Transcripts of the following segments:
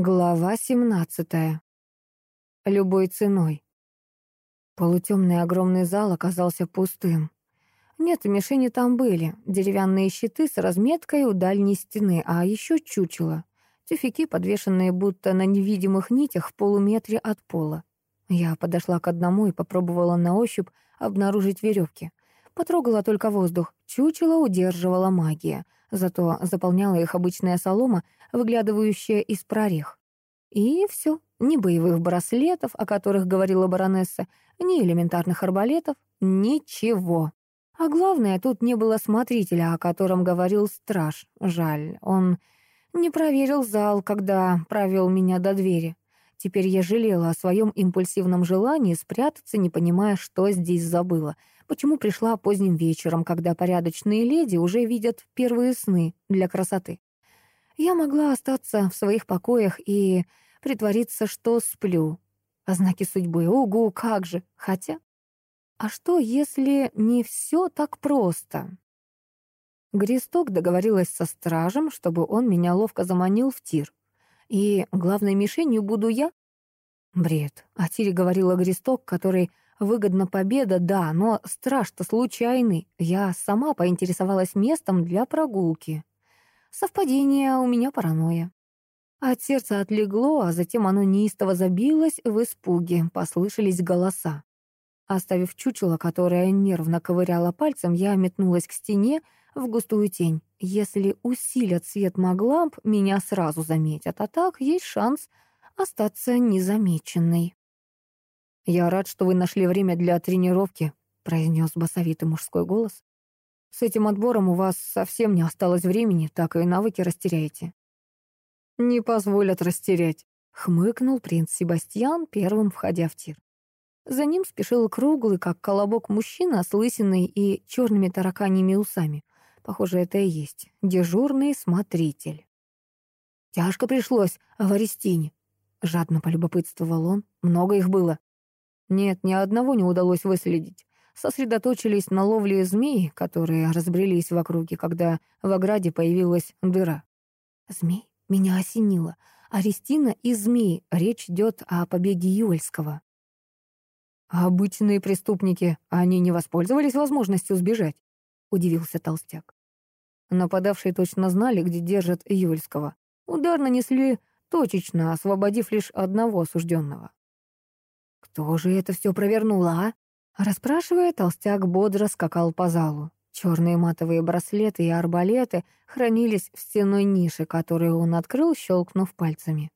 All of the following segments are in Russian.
Глава 17. Любой ценой. Полутемный огромный зал оказался пустым. Нет, мишени там были. Деревянные щиты с разметкой у дальней стены, а еще чучело. Тюфяки, подвешенные будто на невидимых нитях в полуметре от пола. Я подошла к одному и попробовала на ощупь обнаружить веревки. Потрогала только воздух. Чучело удерживала магия — зато заполняла их обычная солома, выглядывающая из прорех. И все, ни боевых браслетов, о которых говорила баронесса, ни элементарных арбалетов, ничего. А главное, тут не было смотрителя, о котором говорил страж. Жаль, он не проверил зал, когда провел меня до двери. Теперь я жалела о своем импульсивном желании спрятаться, не понимая, что здесь забыла — почему пришла поздним вечером, когда порядочные леди уже видят первые сны для красоты. Я могла остаться в своих покоях и притвориться, что сплю. А знаки судьбы, угу, как же, хотя... А что, если не все так просто? Гресток договорилась со стражем, чтобы он меня ловко заманил в тир. И главной мишенью буду я? Бред. А тире говорила Гресток, который Выгодна победа, да, но страж-то случайный. Я сама поинтересовалась местом для прогулки. Совпадение, у меня паранойя. От сердца отлегло, а затем оно неистово забилось в испуге, послышались голоса. Оставив чучело, которое нервно ковыряло пальцем, я метнулась к стене в густую тень. Если усилят свет магламп, меня сразу заметят, а так есть шанс остаться незамеченной. «Я рад, что вы нашли время для тренировки», — произнес басовитый мужской голос. «С этим отбором у вас совсем не осталось времени, так и навыки растеряете». «Не позволят растерять», — хмыкнул принц Себастьян, первым входя в тир. За ним спешил круглый, как колобок мужчина с лысиной и черными тараканьими усами. Похоже, это и есть дежурный смотритель. «Тяжко пришлось в Арестине», — жадно полюбопытствовал он. «Много их было». Нет, ни одного не удалось выследить. Сосредоточились на ловле змей, которые разбрелись в округе, когда в ограде появилась дыра. Змей? Меня осенило. Арестина и змей. Речь идет о побеге Юльского. Обычные преступники, они не воспользовались возможностью сбежать? Удивился толстяк. Нападавшие точно знали, где держат Юльского. Удар нанесли точечно, освободив лишь одного осужденного. Кто же это все провернула, а? Расспрашивая, толстяк бодро скакал по залу. Черные матовые браслеты и арбалеты хранились в стеной нише, которую он открыл, щелкнув пальцами.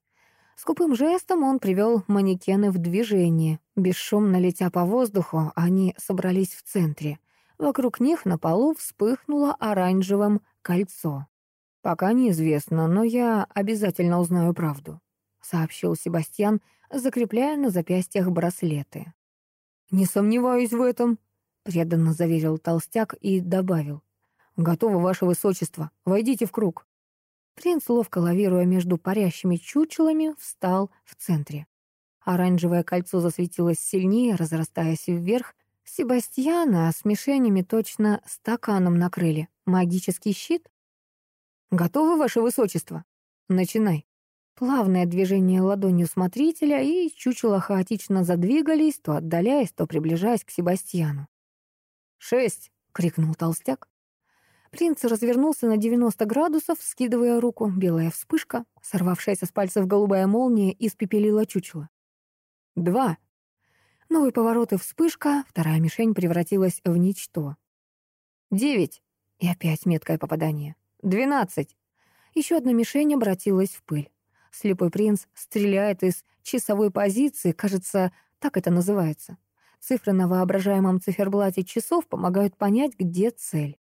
Скупым жестом он привел манекены в движение. Бесшумно летя по воздуху, они собрались в центре. Вокруг них на полу вспыхнуло оранжевым кольцо. «Пока неизвестно, но я обязательно узнаю правду», — сообщил Себастьян, закрепляя на запястьях браслеты. «Не сомневаюсь в этом», — преданно заверил толстяк и добавил. «Готово, ваше высочество. Войдите в круг». Принц, ловко лавируя между парящими чучелами, встал в центре. Оранжевое кольцо засветилось сильнее, разрастаясь вверх. Себастьяна с мишенями точно стаканом накрыли. Магический щит? «Готовы, ваше высочество?» «Начинай». Плавное движение ладонью смотрителя, и чучело хаотично задвигались, то отдаляясь, то приближаясь к Себастьяну. «Шесть!» — крикнул толстяк. Принц развернулся на 90 градусов, скидывая руку. Белая вспышка, сорвавшаяся с пальцев голубая молния, испепелила чучело. «Два!» Новый поворот и вспышка, вторая мишень превратилась в ничто. «Девять!» И опять меткое попадание. «Двенадцать!» Еще одна мишень обратилась в пыль. Слепой принц стреляет из часовой позиции, кажется, так это называется. Цифры на воображаемом циферблате часов помогают понять, где цель.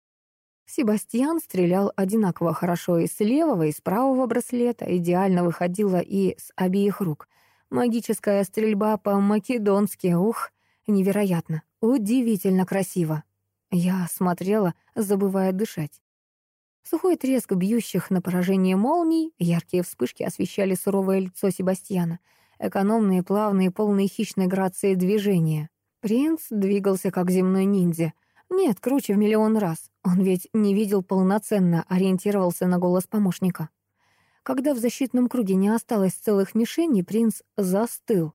Себастьян стрелял одинаково хорошо и с левого, и с правого браслета, идеально выходила и с обеих рук. Магическая стрельба по-македонски, ух, невероятно, удивительно красиво. Я смотрела, забывая дышать. Сухой треск бьющих на поражение молний, яркие вспышки освещали суровое лицо Себастьяна, экономные, плавные, полные хищной грации движения. Принц двигался как земной ниндзя. Нет, круче в миллион раз. Он ведь не видел полноценно, ориентировался на голос помощника. Когда в защитном круге не осталось целых мишеней, принц застыл.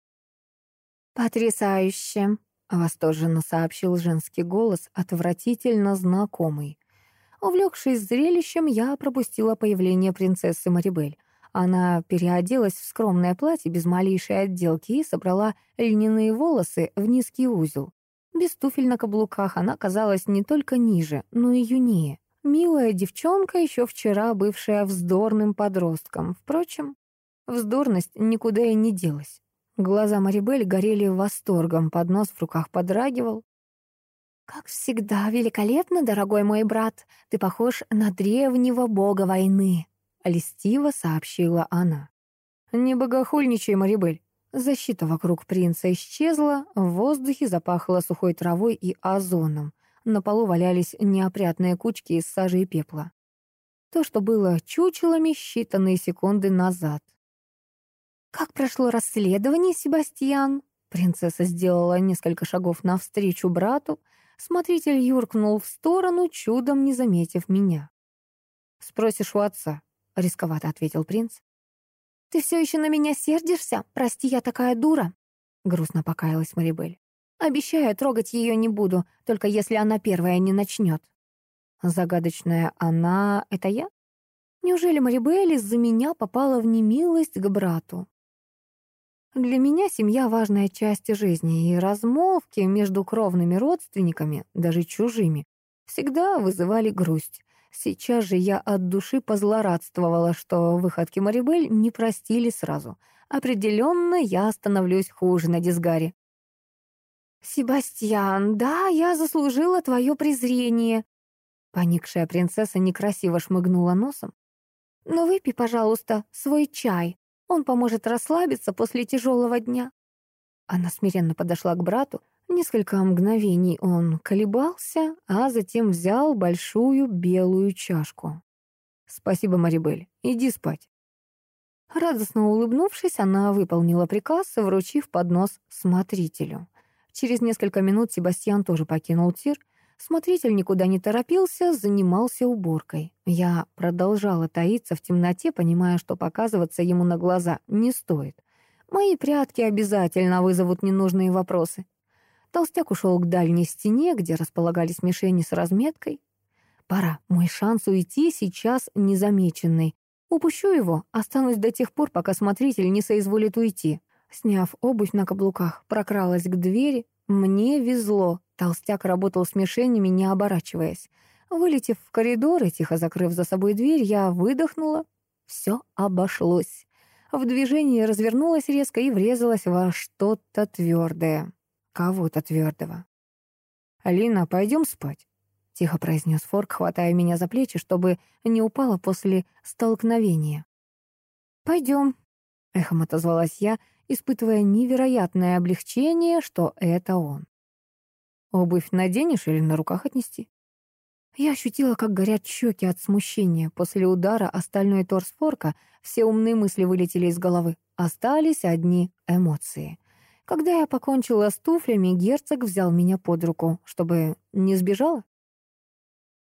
«Потрясающе!» — восторженно сообщил женский голос, отвратительно знакомый. Увлекшись зрелищем, я пропустила появление принцессы Марибель. Она переоделась в скромное платье без малейшей отделки и собрала льняные волосы в низкий узел. Без туфель на каблуках она казалась не только ниже, но и юнее. Милая девчонка, еще вчера бывшая вздорным подростком. Впрочем, вздорность никуда и не делась. Глаза Марибель горели восторгом, поднос в руках подрагивал. «Как всегда, великолепно, дорогой мой брат. Ты похож на древнего бога войны», — льстиво сообщила она. «Не богохульничай, Марибель». Защита вокруг принца исчезла, в воздухе запахло сухой травой и озоном. На полу валялись неопрятные кучки из сажи и пепла. То, что было чучелами считанные секунды назад. «Как прошло расследование, Себастьян?» Принцесса сделала несколько шагов навстречу брату. Смотритель юркнул в сторону, чудом не заметив меня. «Спросишь у отца», — рисковато ответил принц. «Ты все еще на меня сердишься? Прости, я такая дура», — грустно покаялась Марибель. «Обещаю, трогать ее не буду, только если она первая не начнет». Загадочная она — это я? Неужели Марибель из-за меня попала в немилость к брату? Для меня семья — важная часть жизни, и размолвки между кровными родственниками, даже чужими, всегда вызывали грусть. Сейчас же я от души позлорадствовала, что выходки Марибель не простили сразу. Определенно я становлюсь хуже на дисгаре. «Себастьян, да, я заслужила твое презрение». Поникшая принцесса некрасиво шмыгнула носом. «Но выпей, пожалуйста, свой чай. Он поможет расслабиться после тяжелого дня». Она смиренно подошла к брату, Несколько мгновений он колебался, а затем взял большую белую чашку. «Спасибо, Марибель. Иди спать». Радостно улыбнувшись, она выполнила приказ, вручив поднос смотрителю. Через несколько минут Себастьян тоже покинул тир. Смотритель никуда не торопился, занимался уборкой. Я продолжала таиться в темноте, понимая, что показываться ему на глаза не стоит. Мои прятки обязательно вызовут ненужные вопросы. Толстяк ушел к дальней стене, где располагались мишени с разметкой. Пора, мой шанс уйти сейчас незамеченный. Упущу его, останусь до тех пор, пока смотритель не соизволит уйти. Сняв обувь на каблуках, прокралась к двери. Мне везло. Толстяк работал с мишенями, не оборачиваясь. Вылетев в коридор и тихо закрыв за собой дверь, я выдохнула. Все обошлось. В движении развернулась резко и врезалась во что-то твердое кого-то твердого. «Алина, пойдем спать», — тихо произнес Форк, хватая меня за плечи, чтобы не упала после столкновения. «Пойдем», — эхом отозвалась я, испытывая невероятное облегчение, что это он. «Обувь наденешь или на руках отнести?» Я ощутила, как горят щеки от смущения. После удара остальной торс Форка все умные мысли вылетели из головы. Остались одни эмоции. Когда я покончила с туфлями, герцог взял меня под руку, чтобы не сбежала.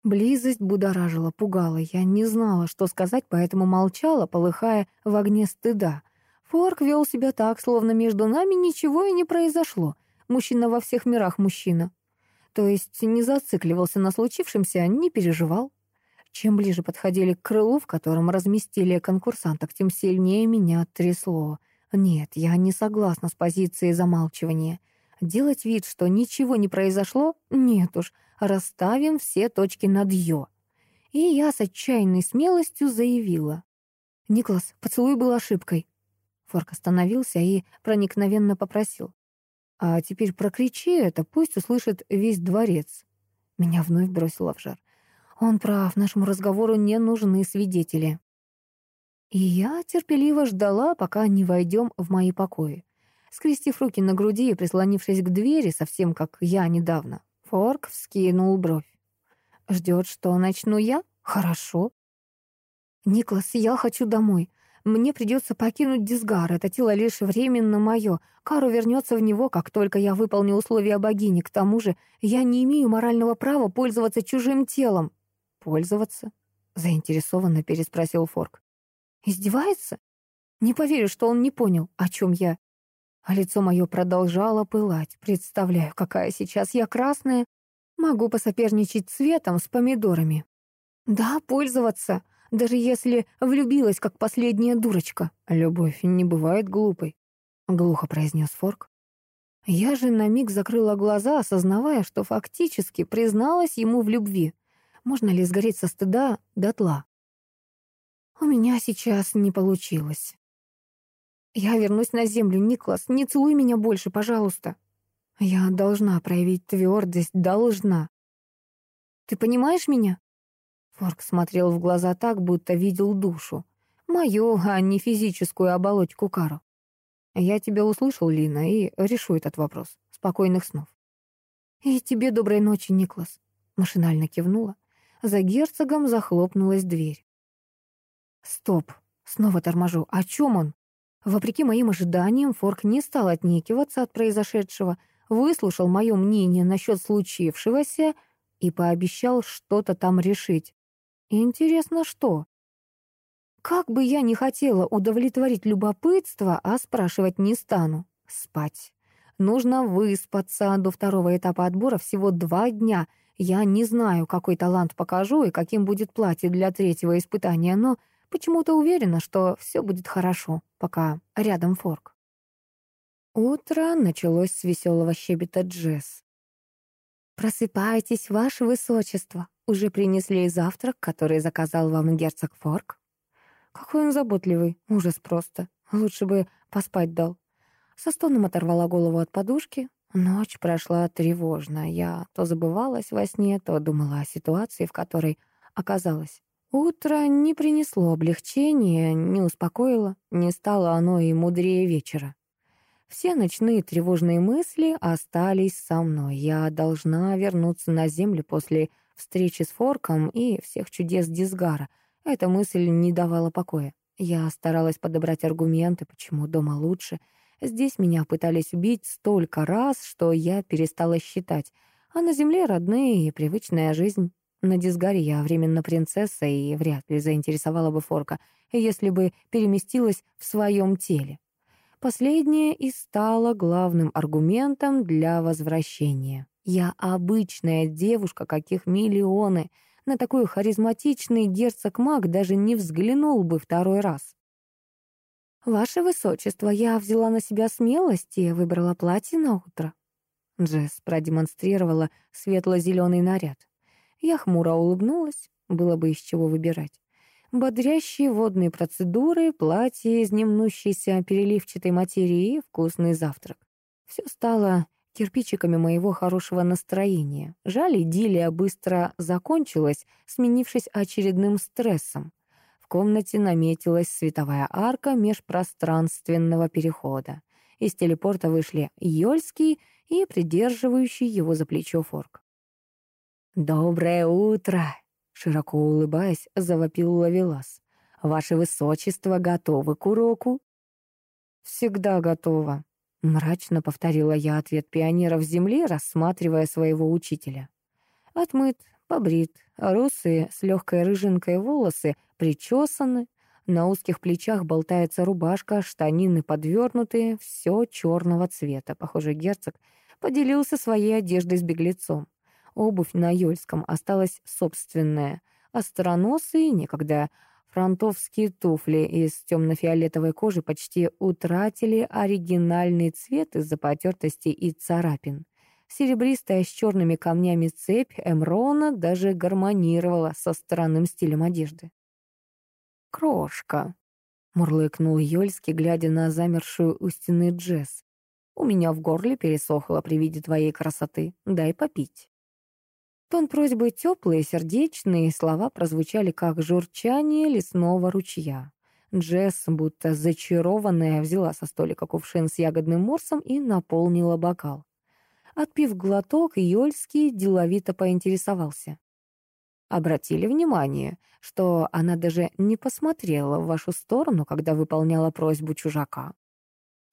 Близость будоражила, пугала. Я не знала, что сказать, поэтому молчала, полыхая в огне стыда. Форк вел себя так, словно между нами ничего и не произошло. Мужчина во всех мирах мужчина. То есть не зацикливался на случившемся, не переживал. Чем ближе подходили к крылу, в котором разместили конкурсанток, тем сильнее меня трясло — нет, я не согласна с позицией замалчивания. Делать вид, что ничего не произошло? Нет уж, расставим все точки над «ё». И я с отчаянной смелостью заявила. «Никлас, поцелуй был ошибкой». Форк остановился и проникновенно попросил. «А теперь прокричи это, пусть услышит весь дворец». Меня вновь бросило в жар. Он прав, нашему разговору не нужны свидетели. И я терпеливо ждала, пока не войдем в мои покои. Скрестив руки на груди и прислонившись к двери, совсем как я недавно, Форк вскинул бровь. «Ждет, что начну я? Хорошо». «Никлас, я хочу домой. Мне придется покинуть Дисгар. Это тело лишь временно мое. Кару вернется в него, как только я выполню условия богини. К тому же я не имею морального права пользоваться чужим телом». «Пользоваться?» — заинтересованно переспросил Форк. Издевается? Не поверю, что он не понял, о чем я. А лицо мое продолжало пылать. Представляю, какая сейчас я красная. Могу посоперничать цветом с помидорами. Да, пользоваться, даже если влюбилась, как последняя дурочка. Любовь не бывает глупой, — глухо произнес Форк. Я же на миг закрыла глаза, осознавая, что фактически призналась ему в любви. Можно ли сгореть со стыда дотла? У меня сейчас не получилось. Я вернусь на землю, Никлас, не целуй меня больше, пожалуйста. Я должна проявить твердость, должна. Ты понимаешь меня? Форк смотрел в глаза так, будто видел душу. Мою, а не физическую оболочку Кару. Я тебя услышал, Лина, и решу этот вопрос. Спокойных снов. И тебе доброй ночи, Никлас. Машинально кивнула. За герцогом захлопнулась дверь. Стоп. Снова торможу. О чем он? Вопреки моим ожиданиям, Форк не стал отнекиваться от произошедшего, выслушал мое мнение насчет случившегося и пообещал что-то там решить. Интересно, что? Как бы я ни хотела удовлетворить любопытство, а спрашивать не стану. Спать. Нужно выспаться. До второго этапа отбора всего два дня. Я не знаю, какой талант покажу и каким будет платье для третьего испытания, но почему-то уверена, что все будет хорошо, пока рядом форк. Утро началось с веселого щебета Джесс. «Просыпайтесь, ваше высочество. Уже принесли завтрак, который заказал вам герцог Форк?» Какой он заботливый, ужас просто. Лучше бы поспать дал. Со стоном оторвала голову от подушки. Ночь прошла тревожно. Я то забывалась во сне, то думала о ситуации, в которой оказалась. Утро не принесло облегчения, не успокоило, не стало оно и мудрее вечера. Все ночные тревожные мысли остались со мной. Я должна вернуться на землю после встречи с Форком и всех чудес Дисгара — эта мысль не давала покоя. Я старалась подобрать аргументы, почему дома лучше. Здесь меня пытались убить столько раз, что я перестала считать. А на земле родные и привычная жизнь. На Дисгаре я временно принцесса и вряд ли заинтересовала бы Форка, если бы переместилась в своем теле. Последнее и стало главным аргументом для возвращения. Я обычная девушка, каких миллионы — на такой харизматичный герцог Маг даже не взглянул бы второй раз. «Ваше высочество, я взяла на себя смелость и выбрала платье на утро». Джесс продемонстрировала светло-зеленый наряд. Я хмуро улыбнулась, было бы из чего выбирать. Бодрящие водные процедуры, платье из немнущейся переливчатой материи вкусный завтрак. Все стало кирпичиками моего хорошего настроения. Жаль, идиллия быстро закончилась, сменившись очередным стрессом. В комнате наметилась световая арка межпространственного перехода. Из телепорта вышли Йольский и придерживающий его за плечо Форк. «Доброе утро!» — широко улыбаясь, завопил Лавелас. «Ваше высочество готовы к уроку?» «Всегда готово», Мрачно повторила я ответ пионера в земле, рассматривая своего учителя. Отмыт, побрит, русые с легкой рыжинкой волосы причесаны, на узких плечах болтается рубашка, штанины подвернутые, все черного цвета. Похоже, герцог поделился своей одеждой с беглецом. Обувь на Йольском осталась собственная. Остроносые, некогда Фронтовские туфли из темно-фиолетовой кожи почти утратили оригинальный цвет из-за потертости и царапин. Серебристая с черными камнями цепь Эмрона даже гармонировала со странным стилем одежды. «Крошка», — мурлыкнул Йольский, глядя на замершую у стены Джесс. «У меня в горле пересохло при виде твоей красоты. Дай попить». Тон просьбы теплые, сердечные, слова прозвучали как журчание лесного ручья. Джесс, будто зачарованная, взяла со столика кувшин с ягодным морсом и наполнила бокал. Отпив глоток, Йольский деловито поинтересовался. Обратили внимание, что она даже не посмотрела в вашу сторону, когда выполняла просьбу чужака.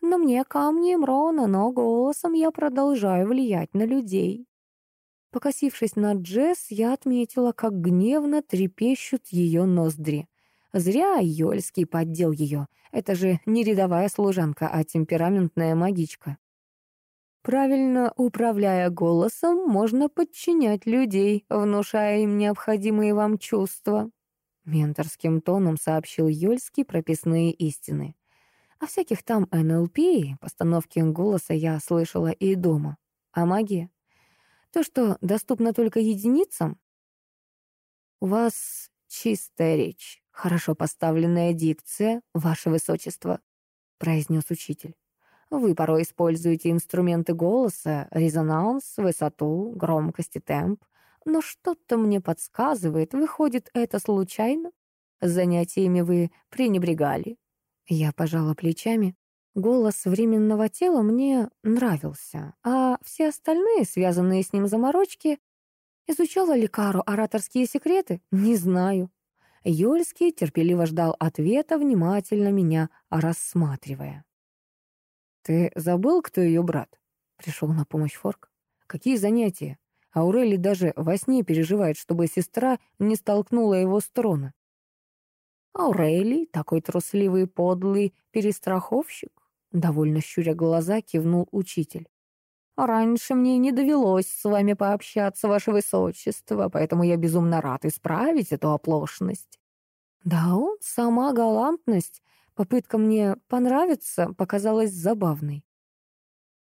Но мне камни Мрона, но голосом я продолжаю влиять на людей. Покосившись на Джесс, я отметила, как гневно трепещут ее ноздри. Зря Йольский поддел ее. Это же не рядовая служанка, а темпераментная магичка. Правильно управляя голосом, можно подчинять людей, внушая им необходимые вам чувства. Менторским тоном сообщил Йольский прописные истины. О всяких там НЛП и постановке голоса я слышала и дома. А магия? То, что доступно только единицам? У вас чистая речь, хорошо поставленная дикция, ваше высочество, произнес учитель. Вы порой используете инструменты голоса, резонанс, высоту, громкость и темп, но что-то мне подсказывает, выходит, это случайно? Занятиями вы пренебрегали. Я пожала плечами. Голос временного тела мне нравился, а все остальные, связанные с ним заморочки, изучала ли Кару ораторские секреты? Не знаю. Йольский терпеливо ждал ответа, внимательно меня рассматривая. «Ты забыл, кто ее брат?» Пришел на помощь Форк. «Какие занятия? Аурели даже во сне переживает, чтобы сестра не столкнула его с трона». «Аурелий, такой трусливый подлый перестраховщик?» Довольно щуря глаза, кивнул учитель. «Раньше мне не довелось с вами пообщаться, ваше высочество, поэтому я безумно рад исправить эту оплошность». «Да он, сама галантность, Попытка мне понравиться показалась забавной.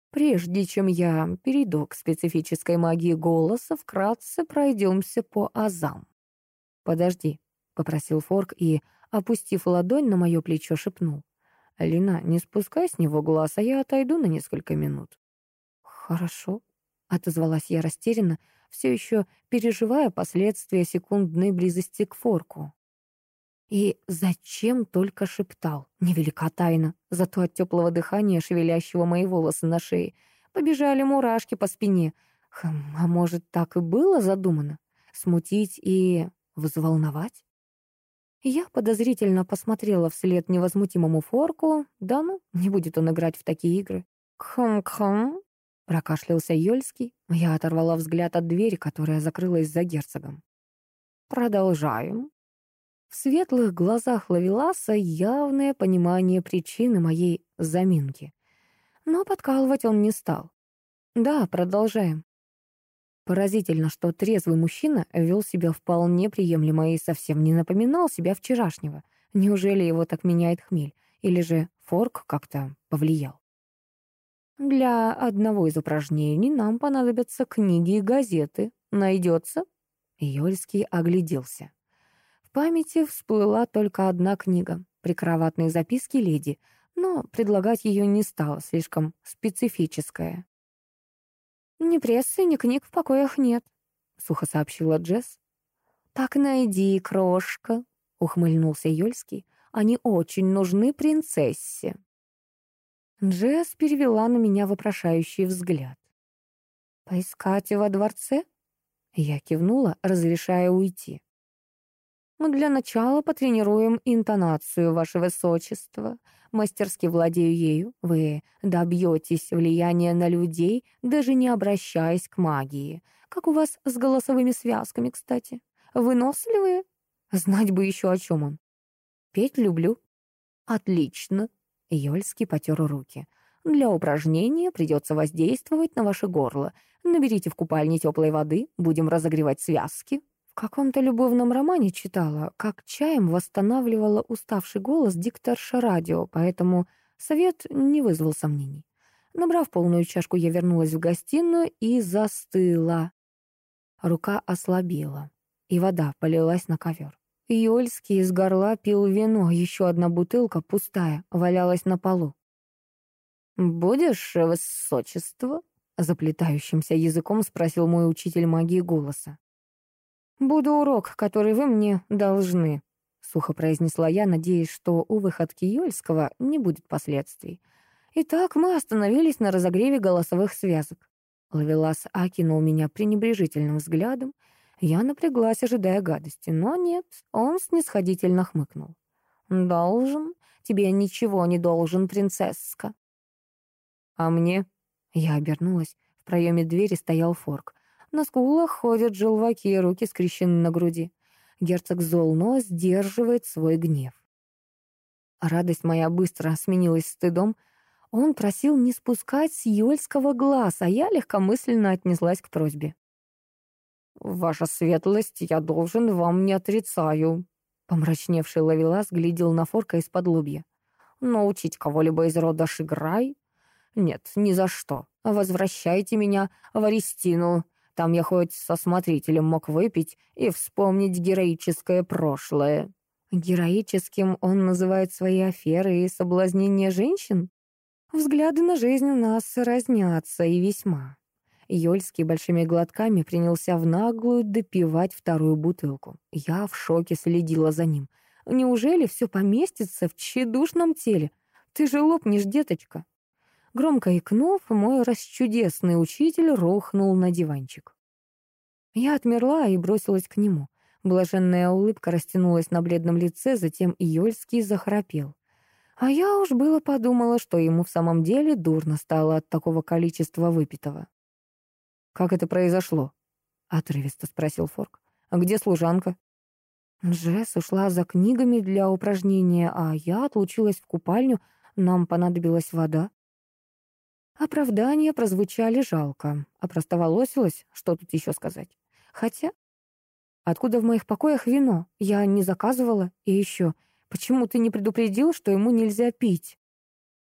Прежде чем я перейду к специфической магии голоса, вкратце пройдемся по азам. «Подожди», — попросил Форк и, опустив ладонь на мое плечо, шепнул. «Лина, не спускай с него глаз, а я отойду на несколько минут». «Хорошо», — отозвалась я растерянно, все еще переживая последствия секундной близости к Форку. И зачем только шептал? Невелика тайна. Зато от теплого дыхания, шевелящего мои волосы на шее, побежали мурашки по спине. Хм, а может, так и было задумано? Смутить и взволновать? Я подозрительно посмотрела вслед невозмутимому форку. Да ну, не будет он играть в такие игры. «Кхм-кхм», — прокашлялся Йольский. Я оторвала взгляд от двери, которая закрылась за герцогом. «Продолжаем». В светлых глазах Лавеласа явное понимание причины моей заминки. Но подкалывать он не стал. Да, продолжаем. Поразительно, что трезвый мужчина вел себя вполне приемлемо и совсем не напоминал себя вчерашнего. Неужели его так меняет хмель? Или же форк как-то повлиял? Для одного из упражнений нам понадобятся книги и газеты. Найдется? Йольский огляделся памяти всплыла только одна книга «Прикроватные записки леди», но предлагать ее не стало, слишком специфическая. «Ни прессы, ни книг в покоях нет», — сухо сообщила Джесс. «Так найди, крошка», — ухмыльнулся Йольский. «Они очень нужны принцессе». Джесс перевела на меня вопрошающий взгляд. «Поискать во дворце?» Я кивнула, разрешая уйти. Мы для начала потренируем интонацию, ваше высочество. Мастерски владею ею. Вы добьетесь влияния на людей, даже не обращаясь к магии. Как у вас с голосовыми связками, кстати? Выносливые? Знать бы еще, о чем он. Петь люблю. Отлично. Йольский потер руки. Для упражнения придется воздействовать на ваше горло. Наберите в купальне теплой воды, будем разогревать связки, в каком-то любовном романе читала, как чаем восстанавливала уставший голос дикторша радио, поэтому совет не вызвал сомнений. Набрав полную чашку, я вернулась в гостиную и застыла. Рука ослабела, и вода полилась на ковер. Йольский из горла пил вино, еще одна бутылка, пустая, валялась на полу. «Будешь, высочество?» — заплетающимся языком спросил мой учитель магии голоса. «Буду урок, который вы мне должны», — сухо произнесла я, надеясь, что у выходки Йольского не будет последствий. Итак, мы остановились на разогреве голосовых связок. Лавелас окинул меня пренебрежительным взглядом. Я напряглась, ожидая гадости, но нет, он снисходительно хмыкнул. «Должен? Тебе ничего не должен, принцесска». «А мне?» Я обернулась. В проеме двери стоял Форк. На скулах ходят желваки, руки скрещены на груди. Герцог зол, но сдерживает свой гнев. Радость моя быстро сменилась стыдом. Он просил не спускать с Йольского глаз, а я легкомысленно отнеслась к просьбе. «Ваша светлость, я должен вам не отрицаю», Помрачневший ловелас глядел на форка из-под лобья. «Но учить кого-либо из рода Шиграй? Нет, ни за что. Возвращайте меня в Аристину. Там я хоть со смотрителем мог выпить и вспомнить героическое прошлое». Героическим он называет свои аферы и соблазнения женщин? Взгляды на жизнь у нас разнятся и весьма. Йольский большими глотками принялся в наглую допивать вторую бутылку. Я в шоке следила за ним. Неужели все поместится в тщедушном теле? Ты же лопнешь, деточка. Громко икнув, мой расчудесный учитель рухнул на диванчик. Я отмерла и бросилась к нему. Блаженная улыбка растянулась на бледном лице, затем Йольский захрапел. А я уж было подумала, что ему в самом деле дурно стало от такого количества выпитого. «Как это произошло?» — отрывисто спросил Форк. «А где служанка?» Джесс ушла за книгами для упражнения, а я отлучилась в купальню, нам понадобилась вода. Оправдания прозвучали жалко. Опростоволосилась, что тут еще сказать. Хотя, откуда в моих покоях вино? Я не заказывала. И еще, почему ты не предупредил, что ему нельзя пить?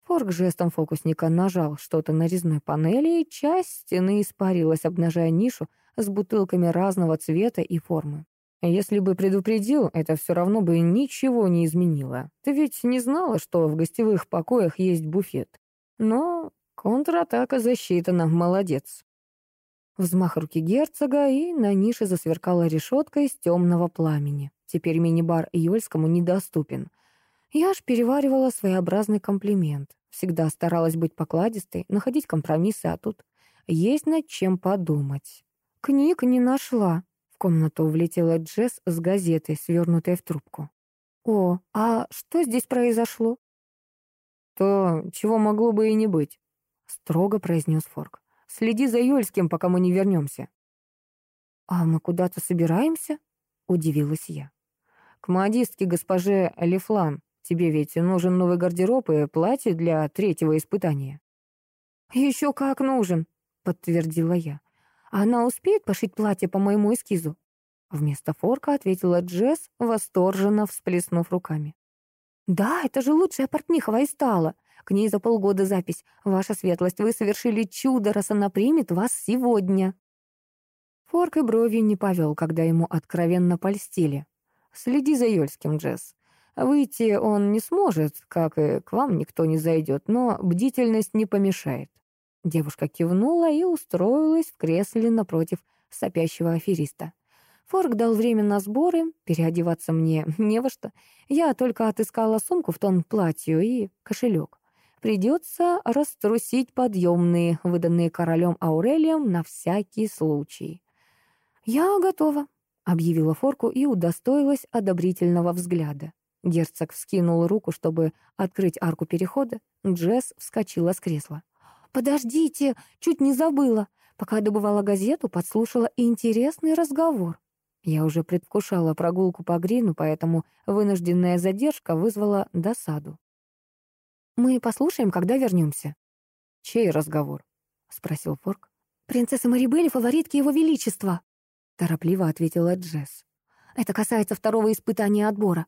Форк жестом фокусника нажал что-то на резной панели, и часть стены испарилась, обнажая нишу с бутылками разного цвета и формы. Если бы предупредил, это все равно бы ничего не изменило. Ты ведь не знала, что в гостевых покоях есть буфет. Но контратака засчитана, молодец. Взмах руки герцога, и на нише засверкала решетка из темного пламени. Теперь мини-бар Йольскому недоступен — я аж переваривала своеобразный комплимент. Всегда старалась быть покладистой, находить компромиссы, а тут есть над чем подумать. Книг не нашла. В комнату влетела Джесс с газетой, свернутой в трубку. «О, а что здесь произошло?» «То, чего могло бы и не быть», — строго произнес Форк. «Следи за Юльским, пока мы не вернемся». «А мы куда-то собираемся?» — удивилась я. «К модистке госпоже Лефлан. Тебе ведь нужен новый гардероб и платье для третьего испытания». «Еще как нужен», — подтвердила я. «Она успеет пошить платье по моему эскизу?» Вместо форка ответила Джесс, восторженно всплеснув руками. «Да, это же лучшая портниха и стала. К ней за полгода запись. Ваша светлость, вы совершили чудо, раз она примет вас сегодня». Форк и бровью не повел, когда ему откровенно польстили. «Следи за Йольским, Джесс. Выйти он не сможет, как и к вам никто не зайдет, но бдительность не помешает. Девушка кивнула и устроилась в кресле напротив сопящего афериста. Форк дал время на сборы, переодеваться мне не во что. Я только отыскала сумку в тон платью и кошелек. Придется раструсить подъемные, выданные королем Аурелием на всякий случай. «Я готова», — объявила Форку и удостоилась одобрительного взгляда. Герцог вскинул руку, чтобы открыть арку перехода. Джесс вскочила с кресла. «Подождите, чуть не забыла. Пока добывала газету, подслушала интересный разговор. Я уже предвкушала прогулку по Грину, поэтому вынужденная задержка вызвала досаду. «Мы послушаем, когда вернемся». «Чей разговор?» — спросил Форк. «Принцесса Марибелли — фаворитки его величества», — торопливо ответила Джесс. «Это касается второго испытания отбора.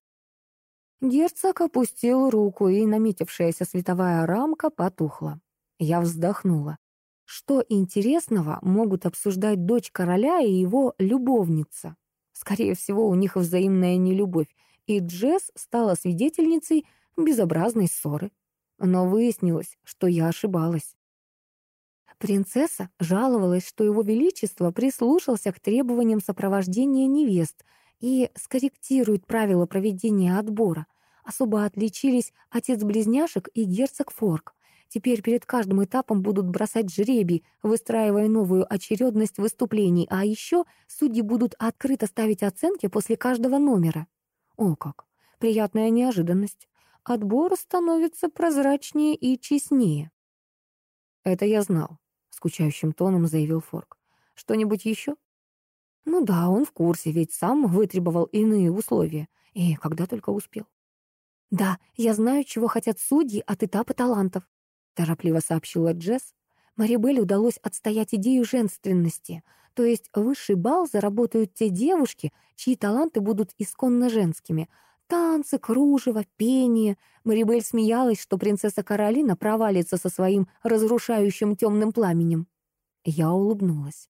Герцог опустил руку, и наметившаяся световая рамка потухла. Я вздохнула. Что интересного могут обсуждать дочь короля и его любовница? Скорее всего, у них взаимная нелюбовь, и Джесс стала свидетельницей безобразной ссоры. Но выяснилось, что я ошибалась. Принцесса жаловалась, что его величество прислушался к требованиям сопровождения невест и скорректирует правила проведения отбора. Особо отличились отец-близняшек и герцог Форк. Теперь перед каждым этапом будут бросать жребий, выстраивая новую очередность выступлений, а еще судьи будут открыто ставить оценки после каждого номера. О как! Приятная неожиданность. Отбор становится прозрачнее и честнее. «Это я знал», — скучающим тоном заявил Форк. «Что-нибудь еще?» Ну да, он в курсе, ведь сам вытребовал иные условия. И когда только успел. «Да, я знаю, чего хотят судьи от этапа талантов», торопливо сообщила Джесс. Марибель удалось отстоять идею женственности, то есть высший балл заработают те девушки, чьи таланты будут исконно женскими. Танцы, кружево, пение. Марибель смеялась, что принцесса Каролина провалится со своим разрушающим темным пламенем. Я улыбнулась.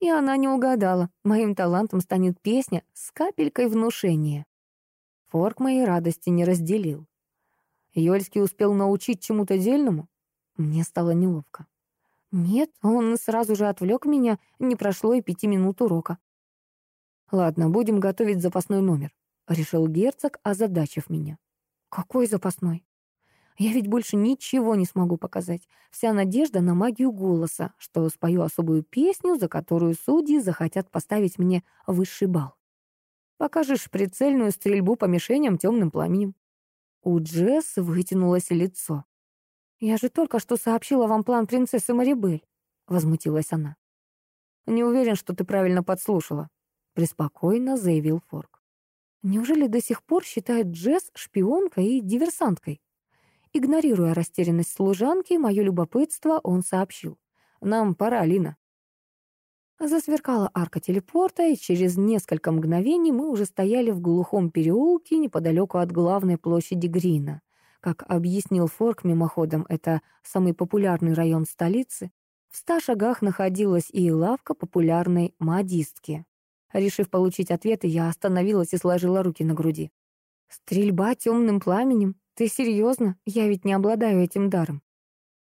И она не угадала. Моим талантом станет песня с капелькой внушения. Форк моей радости не разделил. Йольский успел научить чему-то дельному? Мне стало неловко. Нет, он сразу же отвлек меня, не прошло и пяти минут урока. Ладно, будем готовить запасной номер, решил герцог, озадачив меня. Какой запасной? Я ведь больше ничего не смогу показать. Вся надежда на магию голоса, что спою особую песню, за которую судьи захотят поставить мне высший балл. Покажешь прицельную стрельбу по мишеням темным пламенем. У Джесс вытянулось лицо. «Я же только что сообщила вам план принцессы Марибель», — возмутилась она. «Не уверен, что ты правильно подслушала», — преспокойно заявил Форк. «Неужели до сих пор считает Джесс шпионкой и диверсанткой?» Игнорируя растерянность служанки, мое любопытство, он сообщил. «Нам пора, Лина». Засверкала арка телепорта, и через несколько мгновений мы уже стояли в глухом переулке неподалеку от главной площади Грина. Как объяснил Форк мимоходом, это самый популярный район столицы. В ста шагах находилась и лавка популярной модистки. Решив получить ответы, я остановилась и сложила руки на груди. «Стрельба темным пламенем? Ты серьезно? Я ведь не обладаю этим даром».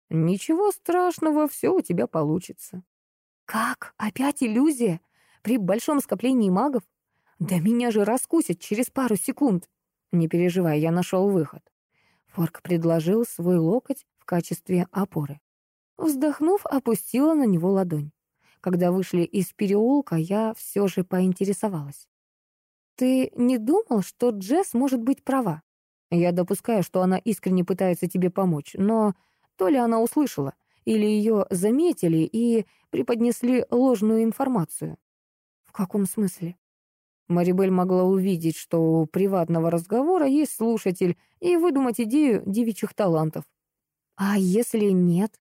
«Ничего страшного, все у тебя получится». «Как? Опять иллюзия? При большом скоплении магов? Да меня же раскусят через пару секунд». «Не переживай, я нашел выход». Форк предложил свой локоть в качестве опоры. Вздохнув, опустила на него ладонь. Когда вышли из переулка, я все же поинтересовалась. «Ты не думал, что Джесс может быть права?» Я допускаю, что она искренне пытается тебе помочь, но то ли она услышала, или ее заметили и преподнесли ложную информацию. В каком смысле? Марибель могла увидеть, что у приватного разговора есть слушатель, и выдумать идею девичьих талантов. А если нет?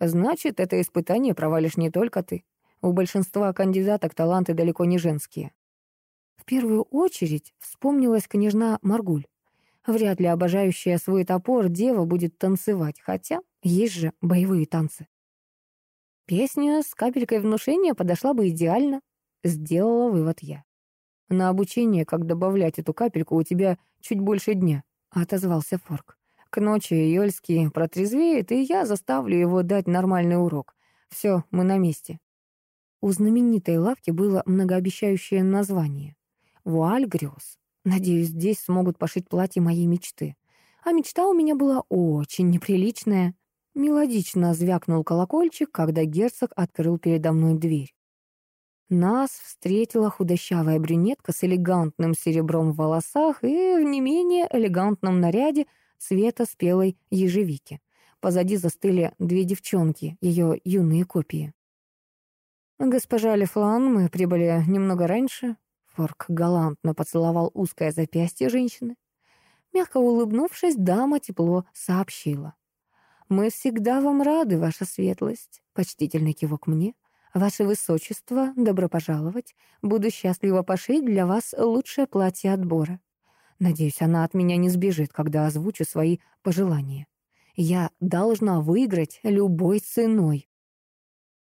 Значит, это испытание провалишь не только ты. У большинства кандидаток таланты далеко не женские. В первую очередь вспомнилась княжна Маргуль. Вряд ли обожающая свой топор дева будет танцевать, хотя есть же боевые танцы. Песня с капелькой внушения подошла бы идеально, сделала вывод я. На обучение, как добавлять эту капельку, у тебя чуть больше дня, отозвался Форк. К ночи Йольский протрезвеет, и я заставлю его дать нормальный урок. Все, мы на месте. У знаменитой лавки было многообещающее название — «Вуаль грез». Надеюсь, здесь смогут пошить платье моей мечты. А мечта у меня была очень неприличная. Мелодично звякнул колокольчик, когда герцог открыл передо мной дверь. Нас встретила худощавая брюнетка с элегантным серебром в волосах и в не менее элегантном наряде цвета спелой ежевики. Позади застыли две девчонки, ее юные копии. «Госпожа Лефлан, мы прибыли немного раньше. Форк галантно поцеловал узкое запястье женщины. Мягко улыбнувшись, дама тепло сообщила. «Мы всегда вам рады, ваша светлость», — почтительный кивок мне. «Ваше высочество, добро пожаловать. Буду счастлива пошить для вас лучшее платье отбора. Надеюсь, она от меня не сбежит, когда озвучу свои пожелания. Я должна выиграть любой ценой».